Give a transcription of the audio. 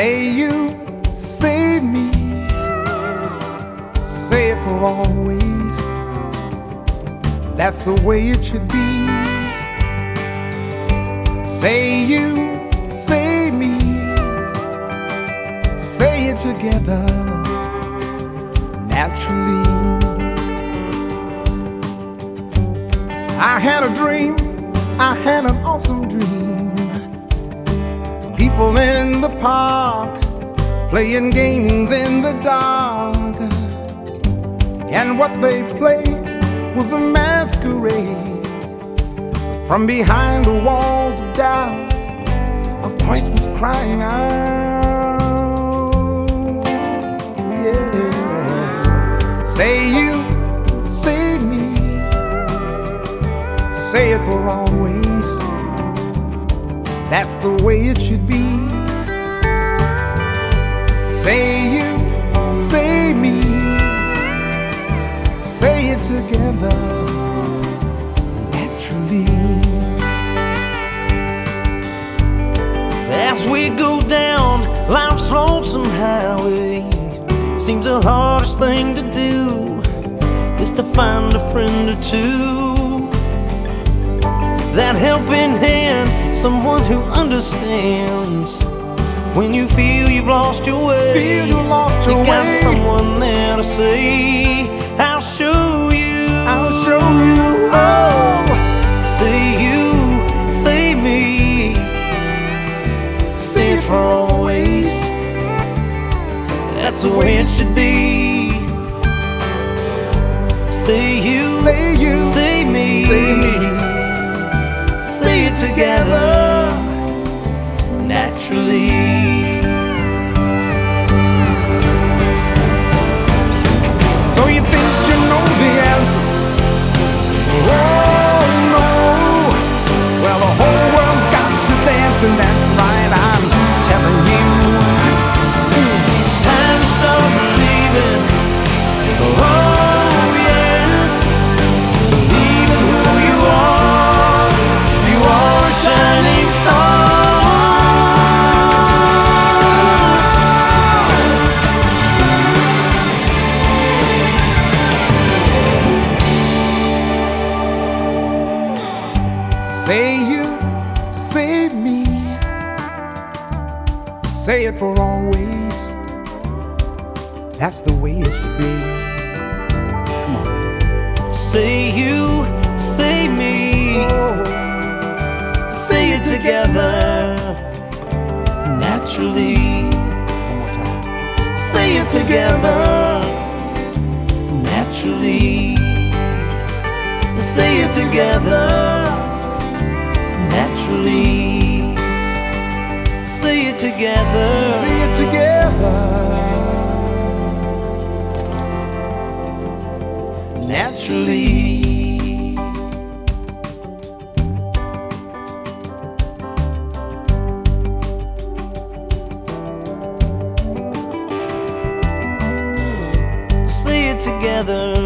Say you, save me, say it for always. That's the way it should be. Say you, say me, say it together naturally. I had a dream, I had an awesome dream. People in the park playing games in the dark. And what they played was a masquerade. From behind the walls of doubt, a voice was crying out. Yeah. Say you, say me, say it for always. That's the way it should be. Say you, say me, say it together naturally. As we go down life's lonesome highway, seems the hardest thing to do is to find a friend or two. That helping hand, someone who understands when you feel you've lost your way. Feel you lost your you got way. someone there to say, I'll show you. I'll show you. Oh, Say you, say me, say it for always. That's the way it should be. Say you, say you, say me, say me. Together naturally. Say you, say me. Say it for always. That's the way it should be. Come on. Say you, say me, Oh, say it together naturally. one more time. Say it together naturally. Say it together naturally. Say it together. Say it together. naturally. Say it together